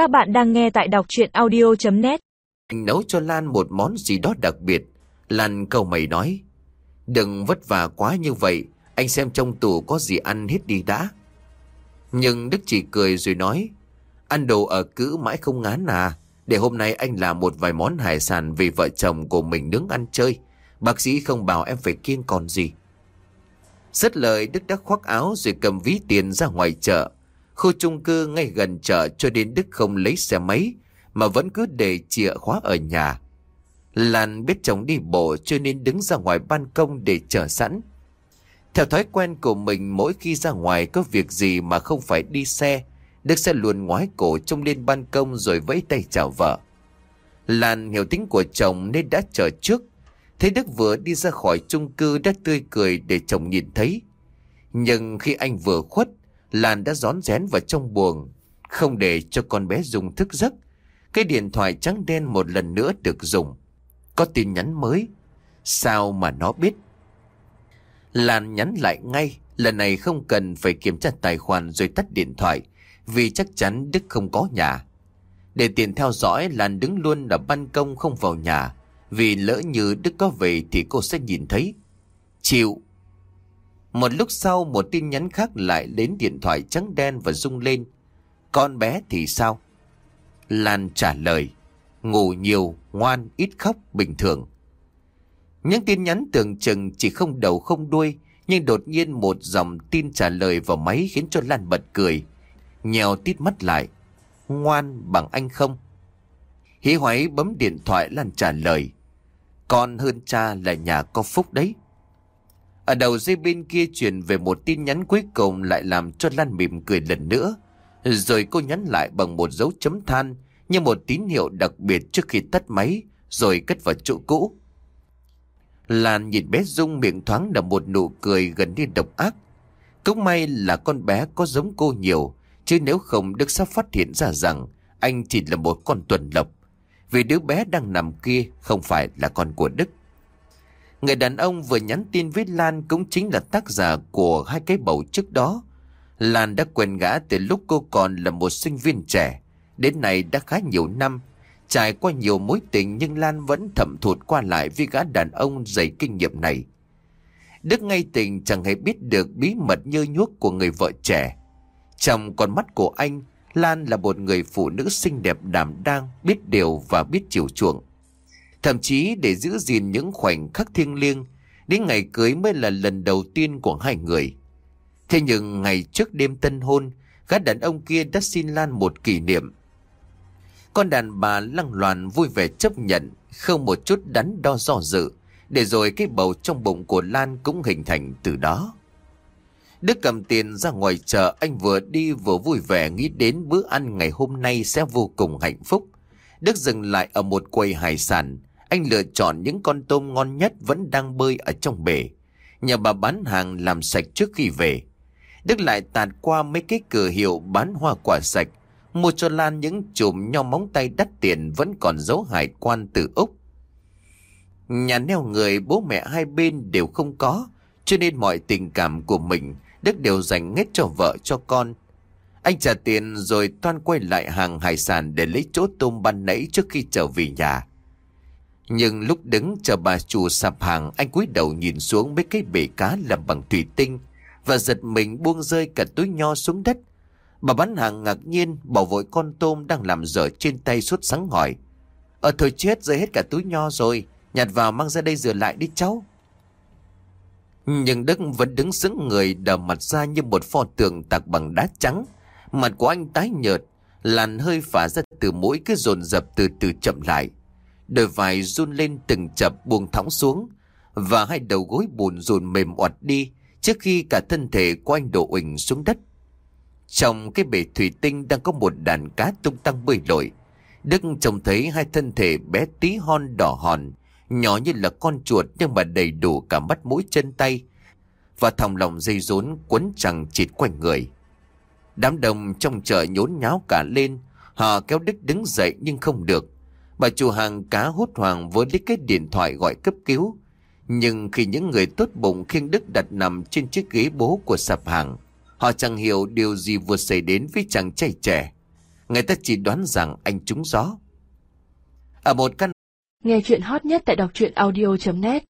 Các bạn đang nghe tại đọc chuyện audio.net Anh nấu cho Lan một món gì đó đặc biệt. Lan cầu mày nói. Đừng vất vả quá như vậy. Anh xem trong tủ có gì ăn hết đi đã. Nhưng Đức chỉ cười rồi nói. Ăn đồ ở cữ mãi không ngán à. Để hôm nay anh làm một vài món hải sản vì vợ chồng của mình nướng ăn chơi. Bác sĩ không bảo em phải kiêng còn gì. Rất lời Đức đã khoác áo rồi cầm ví tiền ra ngoài chợ. Khu chung cư ngay gần chợ cho đến Đức không lấy xe máy mà vẫn cứ để chìa khóa ở nhà. Lan biết chồng đi bộ cho nên đứng ra ngoài ban công để chờ sẵn. Theo thói quen của mình mỗi khi ra ngoài có việc gì mà không phải đi xe, Đức sẽ luôn ngoái cổ trông lên ban công rồi vẫy tay chào vợ. Lan hiểu tính của chồng nên đã chờ trước. Thấy Đức vừa đi ra khỏi chung cư đã tươi cười để chồng nhìn thấy. Nhưng khi anh vừa khuất, Lan đã rón rén vào trong buồng, không để cho con bé dùng thức giấc. Cái điện thoại trắng đen một lần nữa được dùng. Có tin nhắn mới. Sao mà nó biết? Lan nhắn lại ngay, lần này không cần phải kiểm tra tài khoản rồi tắt điện thoại, vì chắc chắn Đức không có nhà. Để tiền theo dõi, Lan đứng luôn ở ban công không vào nhà, vì lỡ như Đức có về thì cô sẽ nhìn thấy. Chịu. Một lúc sau một tin nhắn khác lại đến điện thoại trắng đen và rung lên. Con bé thì sao? Lan trả lời. Ngủ nhiều, ngoan, ít khóc, bình thường. Những tin nhắn tưởng chừng chỉ không đầu không đuôi, nhưng đột nhiên một dòng tin trả lời vào máy khiến cho Lan bật cười. Nhèo tít mắt lại. Ngoan bằng anh không? Hí hoáy bấm điện thoại Lan trả lời. Con hơn cha là nhà có phúc đấy. Ở đầu dây bên kia truyền về một tin nhắn cuối cùng lại làm cho Lan mỉm cười lần nữa. Rồi cô nhắn lại bằng một dấu chấm than như một tín hiệu đặc biệt trước khi tắt máy rồi cất vào chỗ cũ. Lan nhìn bé Dung miệng thoáng là một nụ cười gần như độc ác. Cũng may là con bé có giống cô nhiều, chứ nếu không Đức sắp phát hiện ra rằng anh chỉ là một con tuần lộc. Vì đứa bé đang nằm kia không phải là con của Đức. Người đàn ông vừa nhắn tin với Lan cũng chính là tác giả của hai cái bầu trước đó. Lan đã quen gã từ lúc cô còn là một sinh viên trẻ. Đến nay đã khá nhiều năm. Trải qua nhiều mối tình nhưng Lan vẫn thẩm thụt qua lại với gã đàn ông dày kinh nghiệm này. Đức ngay tình chẳng hề biết được bí mật nhơ nhuốc của người vợ trẻ. Trong con mắt của anh, Lan là một người phụ nữ xinh đẹp đảm đang, biết điều và biết chiều chuộng. Thậm chí để giữ gìn những khoảnh khắc thiêng liêng, đến ngày cưới mới là lần đầu tiên của hai người. Thế nhưng ngày trước đêm tân hôn, gã đàn ông kia đã xin Lan một kỷ niệm. Con đàn bà lăng loàn vui vẻ chấp nhận, không một chút đắn đo do dự, để rồi cái bầu trong bụng của Lan cũng hình thành từ đó. Đức cầm tiền ra ngoài chợ, anh vừa đi vừa vui vẻ nghĩ đến bữa ăn ngày hôm nay sẽ vô cùng hạnh phúc. Đức dừng lại ở một quầy hải sản, anh lựa chọn những con tôm ngon nhất vẫn đang bơi ở trong bể. nhà bà bán hàng làm sạch trước khi về. Đức lại tạt qua mấy cái cửa hiệu bán hoa quả sạch, mua cho Lan những chùm nho móng tay đắt tiền vẫn còn dấu hải quan từ Úc. Nhà neo người bố mẹ hai bên đều không có, cho nên mọi tình cảm của mình Đức đều dành hết cho vợ cho con. Anh trả tiền rồi toan quay lại hàng hải sản để lấy chỗ tôm ban nãy trước khi trở về nhà. Nhưng lúc đứng chờ bà chủ sạp hàng anh cúi đầu nhìn xuống mấy cái bể cá làm bằng thủy tinh và giật mình buông rơi cả túi nho xuống đất. Bà bán hàng ngạc nhiên bỏ vội con tôm đang làm dở trên tay suốt sáng hỏi. Ờ thôi chết rơi hết cả túi nho rồi, nhặt vào mang ra đây rửa lại đi cháu. Nhưng Đức vẫn đứng sững người đờ mặt ra như một pho tượng tạc bằng đá trắng. Mặt của anh tái nhợt, làn hơi phả ra từ mũi cứ dồn dập từ từ chậm lại. Đôi vai run lên từng chập buông thõng xuống và hai đầu gối bùn rùn mềm oặt đi trước khi cả thân thể của anh đổ uỳnh xuống đất. Trong cái bể thủy tinh đang có một đàn cá tung tăng bơi lội. Đức trông thấy hai thân thể bé tí hon đỏ hòn, nhỏ như là con chuột nhưng mà đầy đủ cả mắt mũi chân tay. Và thòng lòng dây rốn quấn chẳng chịt quanh người. Đám đông trong chợ nhốn nháo cả lên, họ kéo Đức đứng dậy nhưng không được. Bà chủ hàng cá hốt hoảng với lấy cái điện thoại gọi cấp cứu. Nhưng khi những người tốt bụng khiêng Đức đặt nằm trên chiếc ghế bố của sạp hàng, họ chẳng hiểu điều gì vừa xảy đến với chàng trai trẻ. Người ta chỉ đoán rằng anh trúng gió Ở một căn Nghe chuyện hot nhất tại đọc truyện audio.net